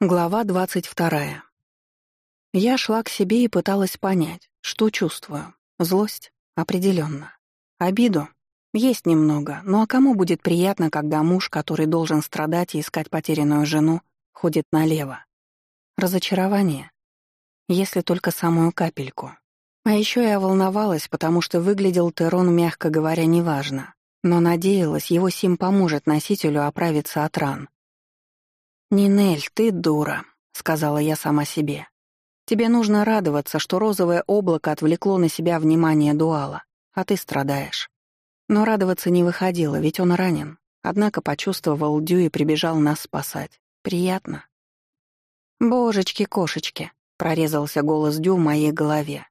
Глава двадцать вторая. Я шла к себе и пыталась понять, что чувствую. Злость? Определенно. Обиду? Есть немного, но а кому будет приятно, когда муж, который должен страдать и искать потерянную жену, ходит налево? Разочарование? Если только самую капельку. А еще я волновалась, потому что выглядел Терон, мягко говоря, неважно. Но надеялась, его сим поможет носителю оправиться от ран. «Нинель, ты дура», — сказала я сама себе. «Тебе нужно радоваться, что розовое облако отвлекло на себя внимание дуала, а ты страдаешь». Но радоваться не выходило, ведь он ранен. Однако почувствовал Дю и прибежал нас спасать. Приятно. «Божечки-кошечки», — прорезался голос Дю в моей голове.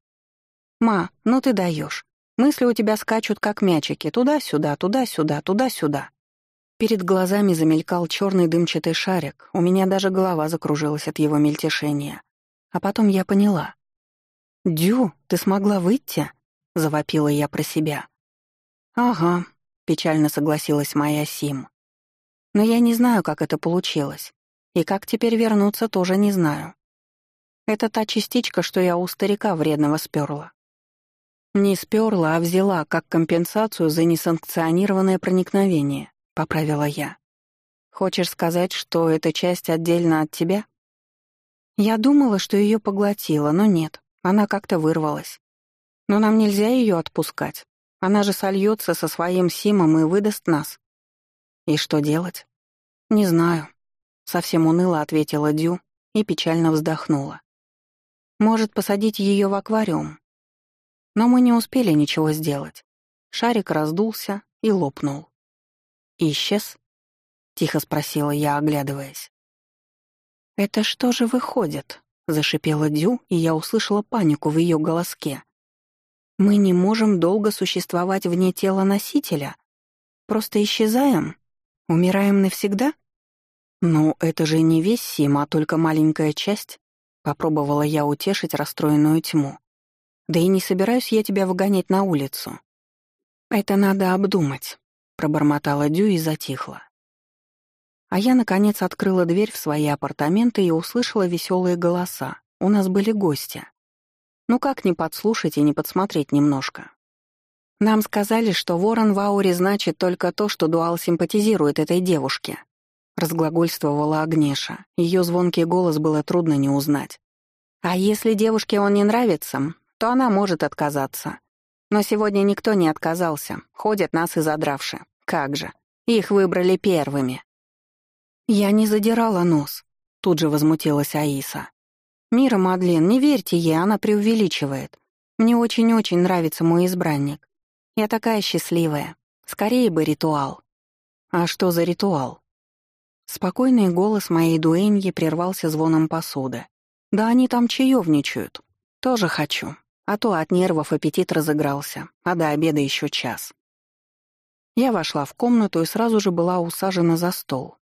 «Ма, ну ты даешь. Мысли у тебя скачут, как мячики, туда-сюда, туда-сюда, туда-сюда. Перед глазами замелькал черный дымчатый шарик, у меня даже голова закружилась от его мельтешения. А потом я поняла. «Дю, ты смогла выйти?» — завопила я про себя. «Ага», — печально согласилась моя Сим. «Но я не знаю, как это получилось. И как теперь вернуться, тоже не знаю. Это та частичка, что я у старика вредного сперла. Не сперла, а взяла как компенсацию за несанкционированное проникновение. — поправила я. «Хочешь сказать, что эта часть отдельно от тебя?» Я думала, что ее поглотила, но нет, она как-то вырвалась. Но нам нельзя ее отпускать. Она же сольется со своим Симом и выдаст нас. И что делать? Не знаю. Совсем уныло ответила Дю и печально вздохнула. Может, посадить ее в аквариум? Но мы не успели ничего сделать. Шарик раздулся и лопнул. «Исчез?» — тихо спросила я, оглядываясь. «Это что же выходит?» — зашипела Дю, и я услышала панику в ее голоске. «Мы не можем долго существовать вне тела носителя? Просто исчезаем? Умираем навсегда?» «Ну, это же не весь Сим, а только маленькая часть», — попробовала я утешить расстроенную тьму. «Да и не собираюсь я тебя выгонять на улицу. Это надо обдумать пробормотала Дю и затихла. А я, наконец, открыла дверь в свои апартаменты и услышала веселые голоса. У нас были гости. Ну как не подслушать и не подсмотреть немножко? Нам сказали, что ворон в ауре значит только то, что дуал симпатизирует этой девушке. Разглагольствовала Агнеша. Ее звонкий голос было трудно не узнать. А если девушке он не нравится, то она может отказаться. Но сегодня никто не отказался, ходят нас и задравши. Как же, их выбрали первыми. Я не задирала нос, тут же возмутилась Аиса. Мира Мадлен, не верьте ей, она преувеличивает. Мне очень-очень нравится мой избранник. Я такая счастливая. Скорее бы ритуал. А что за ритуал? Спокойный голос моей дуэньи прервался звоном посуды. Да они там чаевничают. Тоже хочу. А то от нервов аппетит разыгрался, а до обеда еще час. Я вошла в комнату и сразу же была усажена за стол.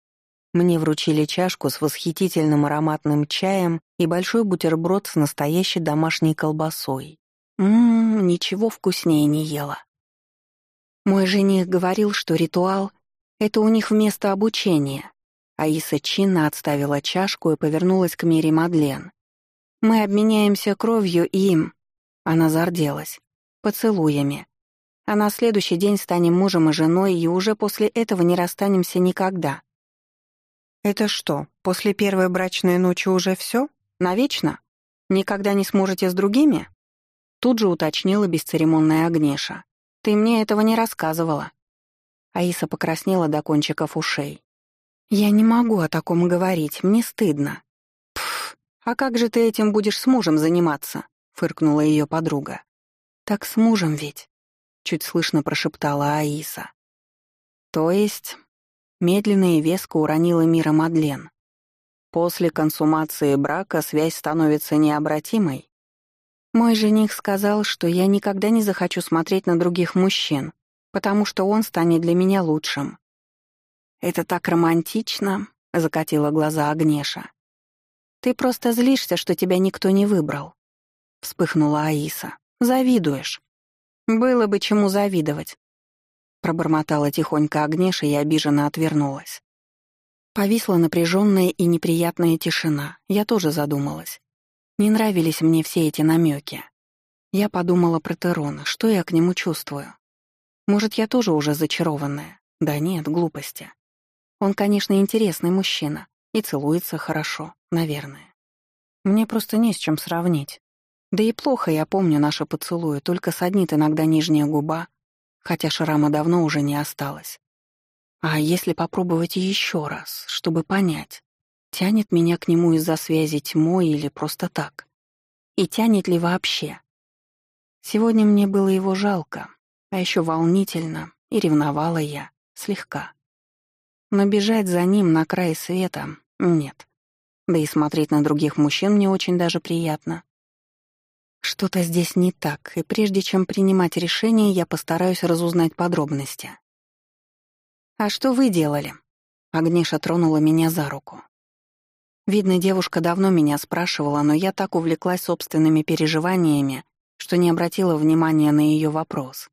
Мне вручили чашку с восхитительным ароматным чаем и большой бутерброд с настоящей домашней колбасой. Ммм, ничего вкуснее не ела. Мой жених говорил, что ритуал — это у них вместо обучения. Аиса чинно отставила чашку и повернулась к Мире Мадлен. «Мы обменяемся кровью им...» Она зарделась. «Поцелуями. А на следующий день станем мужем и женой, и уже после этого не расстанемся никогда». «Это что, после первой брачной ночи уже все? Навечно? Никогда не сможете с другими?» Тут же уточнила бесцеремонная Агнеша. «Ты мне этого не рассказывала». Аиса покраснела до кончиков ушей. «Я не могу о таком говорить, мне стыдно». «Пф, а как же ты этим будешь с мужем заниматься?» Фыркнула ее подруга. Так с мужем ведь, чуть слышно прошептала Аиса. То есть, медленно и веско уронила мира Мадлен. После консумации брака связь становится необратимой. Мой жених сказал, что я никогда не захочу смотреть на других мужчин, потому что он станет для меня лучшим. «Это так романтично», — закатила глаза Агнеша. «Ты просто злишься, что тебя никто не выбрал. — вспыхнула Аиса. «Завидуешь». «Было бы чему завидовать», — пробормотала тихонько Агнеша и обиженно отвернулась. Повисла напряженная и неприятная тишина. Я тоже задумалась. Не нравились мне все эти намеки. Я подумала про Терона, что я к нему чувствую. Может, я тоже уже зачарованная? Да нет, глупости. Он, конечно, интересный мужчина и целуется хорошо, наверное. Мне просто не с чем сравнить. Да и плохо я помню наши поцелуи, только саднит иногда нижняя губа, хотя шрама давно уже не осталось. А если попробовать еще раз, чтобы понять, тянет меня к нему из-за связи тьмой или просто так? И тянет ли вообще? Сегодня мне было его жалко, а еще волнительно, и ревновала я, слегка. Но бежать за ним на край света — нет. Да и смотреть на других мужчин мне очень даже приятно. Что-то здесь не так, и прежде чем принимать решение, я постараюсь разузнать подробности. «А что вы делали?» Агниша тронула меня за руку. Видно, девушка давно меня спрашивала, но я так увлеклась собственными переживаниями, что не обратила внимания на ее вопрос.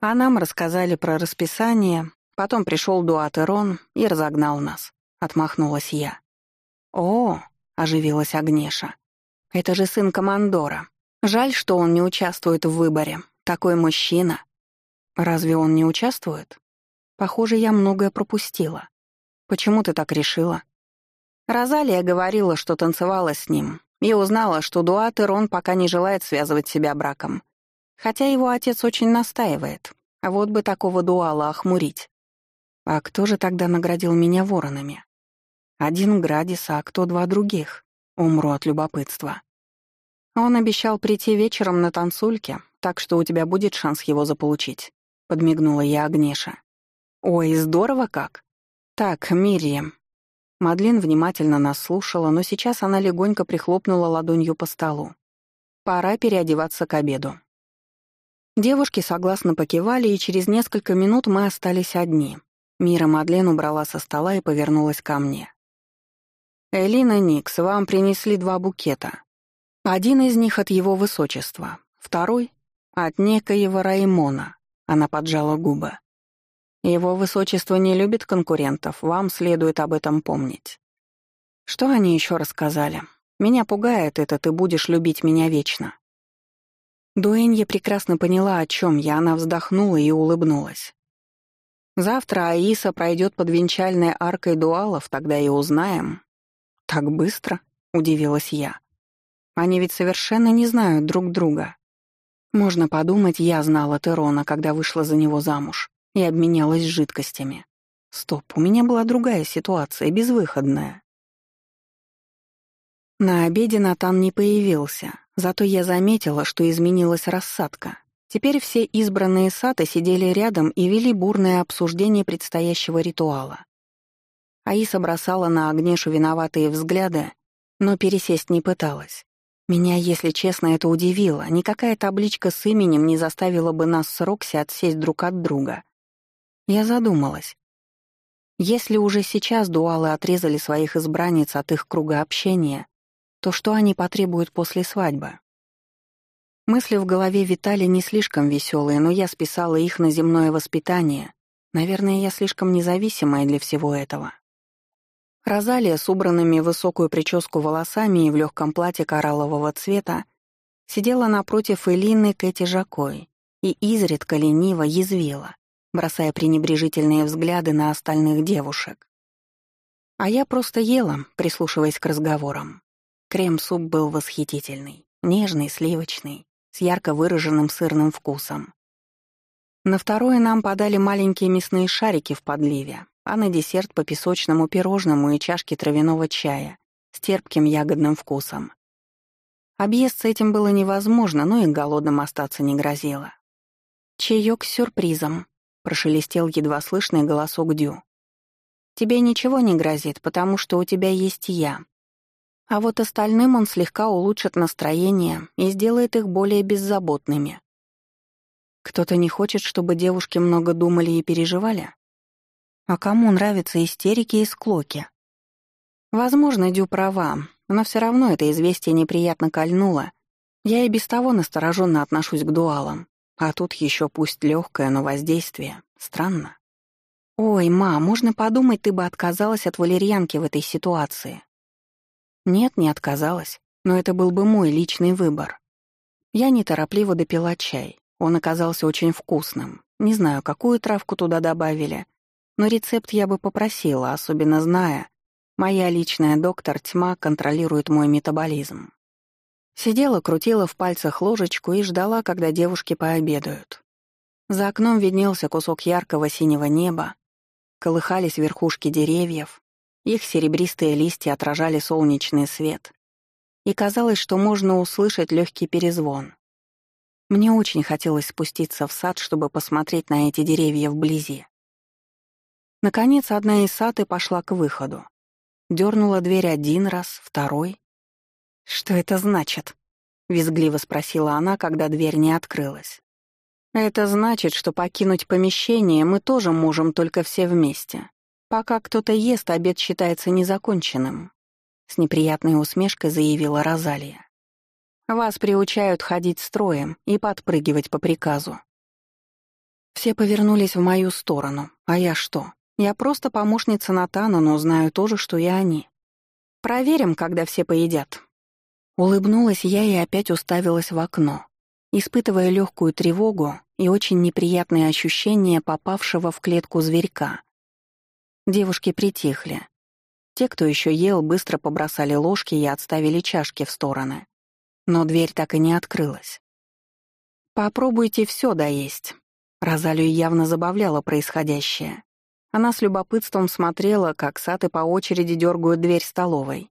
А нам рассказали про расписание, потом пришел Дуат Ирон и разогнал нас. Отмахнулась я. «О!» — оживилась Агнеша. Это же сын командора. Жаль, что он не участвует в выборе. Такой мужчина. Разве он не участвует? Похоже, я многое пропустила. Почему ты так решила? Розалия говорила, что танцевала с ним, и узнала, что Дуат Ирон пока не желает связывать себя браком. Хотя его отец очень настаивает. А вот бы такого дуала охмурить. А кто же тогда наградил меня воронами? Один Градис, а кто два других? Умру от любопытства. Он обещал прийти вечером на танцульке, так что у тебя будет шанс его заполучить», — подмигнула я Агнеша. «Ой, здорово как!» «Так, Мирием». Мадлен внимательно нас слушала, но сейчас она легонько прихлопнула ладонью по столу. «Пора переодеваться к обеду». Девушки согласно покивали, и через несколько минут мы остались одни. Мира Мадлен убрала со стола и повернулась ко мне. «Элина Никс, вам принесли два букета. Один из них от его высочества, второй — от некоего Раймона», — она поджала губы. «Его высочество не любит конкурентов, вам следует об этом помнить». Что они еще рассказали? Меня пугает это, ты будешь любить меня вечно. Дуэнья прекрасно поняла, о чем я, она вздохнула и улыбнулась. Завтра Аиса пройдет под венчальной аркой дуалов, тогда и узнаем, «Так быстро?» — удивилась я. «Они ведь совершенно не знают друг друга. Можно подумать, я знала Терона, когда вышла за него замуж и обменялась жидкостями. Стоп, у меня была другая ситуация, безвыходная». На обеде Натан не появился, зато я заметила, что изменилась рассадка. Теперь все избранные саты сидели рядом и вели бурное обсуждение предстоящего ритуала. Аиса бросала на Агнешу виноватые взгляды, но пересесть не пыталась. Меня, если честно, это удивило. Никакая табличка с именем не заставила бы нас с Рокси отсесть друг от друга. Я задумалась. Если уже сейчас дуалы отрезали своих избранниц от их круга общения, то что они потребуют после свадьбы? Мысли в голове витали не слишком веселые, но я списала их на земное воспитание. Наверное, я слишком независимая для всего этого. Розалия с убранными высокую прическу волосами и в легком платье кораллового цвета сидела напротив Элины Кэти Жакой и изредка лениво язвила, бросая пренебрежительные взгляды на остальных девушек. А я просто ела, прислушиваясь к разговорам. Крем-суп был восхитительный, нежный, сливочный, с ярко выраженным сырным вкусом. На второе нам подали маленькие мясные шарики в подливе, а на десерт по песочному пирожному и чашке травяного чая с терпким ягодным вкусом. Объесться этим было невозможно, но и голодным остаться не грозило. «Чаёк с сюрпризом», — прошелестел едва слышный голосок Дю. «Тебе ничего не грозит, потому что у тебя есть я. А вот остальным он слегка улучшит настроение и сделает их более беззаботными». Кто-то не хочет, чтобы девушки много думали и переживали? А кому нравятся истерики и склоки? Возможно, Дю права, но все равно это известие неприятно кольнуло. Я и без того настороженно отношусь к дуалам. А тут еще пусть легкое, но воздействие. Странно. «Ой, ма, можно подумать, ты бы отказалась от валерьянки в этой ситуации». Нет, не отказалась, но это был бы мой личный выбор. Я неторопливо допила чай. Он оказался очень вкусным. Не знаю, какую травку туда добавили, но рецепт я бы попросила, особенно зная, моя личная доктор тьма контролирует мой метаболизм. Сидела, крутила в пальцах ложечку и ждала, когда девушки пообедают. За окном виднелся кусок яркого синего неба, колыхались верхушки деревьев, их серебристые листья отражали солнечный свет, и казалось, что можно услышать легкий перезвон. Мне очень хотелось спуститься в сад, чтобы посмотреть на эти деревья вблизи. Наконец, одна из саты пошла к выходу. Дёрнула дверь один раз, второй. «Что это значит?» — визгливо спросила она, когда дверь не открылась. «Это значит, что покинуть помещение мы тоже можем только все вместе. Пока кто-то ест, обед считается незаконченным», — с неприятной усмешкой заявила Розалия. «Вас приучают ходить строем и подпрыгивать по приказу». Все повернулись в мою сторону. А я что? Я просто помощница Натана, но знаю тоже, что и они. Проверим, когда все поедят. Улыбнулась я и опять уставилась в окно, испытывая легкую тревогу и очень неприятные ощущения попавшего в клетку зверька. Девушки притихли. Те, кто еще ел, быстро побросали ложки и отставили чашки в стороны. Но дверь так и не открылась. «Попробуйте все доесть». Розалию явно забавляло происходящее. Она с любопытством смотрела, как саты по очереди дергают дверь столовой.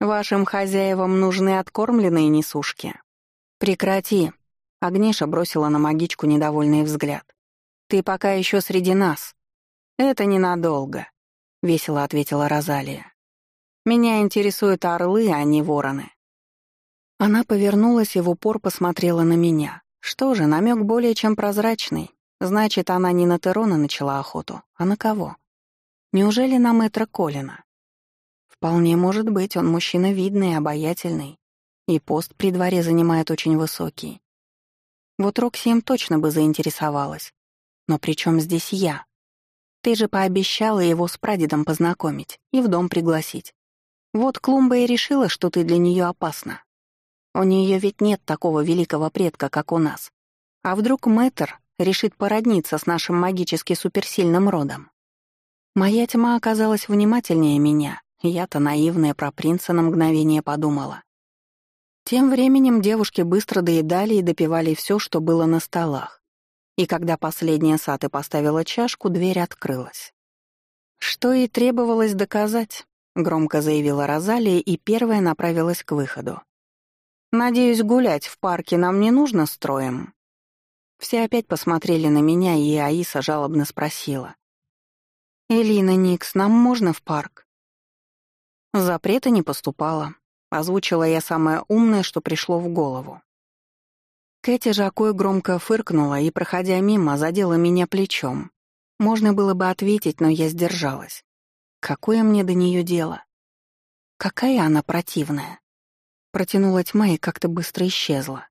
Вашим хозяевам нужны откормленные несушки. Прекрати. Агниша бросила на магичку недовольный взгляд. Ты пока еще среди нас. Это ненадолго, весело ответила Розалия. Меня интересуют орлы, а не вороны. Она повернулась и в упор посмотрела на меня. Что же, намек более чем прозрачный. Значит, она не на Терона начала охоту, а на кого? Неужели на мэтра Колина? Вполне может быть, он мужчина видный, обаятельный. И пост при дворе занимает очень высокий. Вот Рокси им точно бы заинтересовалась. Но при чем здесь я? Ты же пообещала его с прадедом познакомить и в дом пригласить. Вот Клумба и решила, что ты для нее опасна. У нее ведь нет такого великого предка, как у нас. А вдруг Мэтр решит породниться с нашим магически суперсильным родом? Моя тьма оказалась внимательнее меня я-то наивная про принца на мгновение подумала. Тем временем девушки быстро доедали и допивали все, что было на столах. И когда последняя Саты поставила чашку, дверь открылась. «Что и требовалось доказать», — громко заявила Розалия и первая направилась к выходу. «Надеюсь, гулять в парке нам не нужно строем?» Все опять посмотрели на меня, и Аиса жалобно спросила. «Элина Никс, нам можно в парк?» Запрета не поступало. Озвучила я самое умное, что пришло в голову. Кэти Жакой громко фыркнула и, проходя мимо, задела меня плечом. Можно было бы ответить, но я сдержалась. Какое мне до нее дело? Какая она противная. Протянула тьма и как-то быстро исчезла.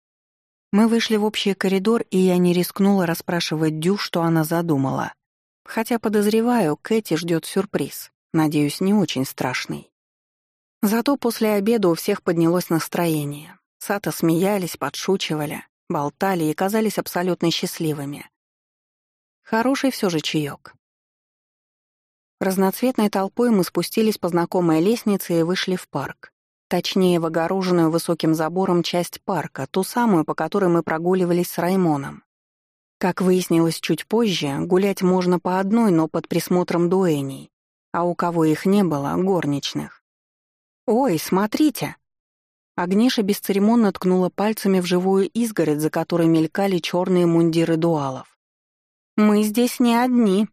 Мы вышли в общий коридор, и я не рискнула расспрашивать Дю, что она задумала. Хотя, подозреваю, Кэти ждет сюрприз. Надеюсь, не очень страшный. Зато после обеда у всех поднялось настроение. Сата смеялись, подшучивали, болтали и казались абсолютно счастливыми. Хороший все же чаек. Разноцветной толпой мы спустились по знакомой лестнице и вышли в парк. Точнее, в огороженную высоким забором часть парка, ту самую, по которой мы прогуливались с Раймоном. Как выяснилось чуть позже, гулять можно по одной, но под присмотром дуэней, а у кого их не было — горничных. «Ой, смотрите!» Агниша бесцеремонно ткнула пальцами в живую изгородь, за которой мелькали черные мундиры дуалов. «Мы здесь не одни!»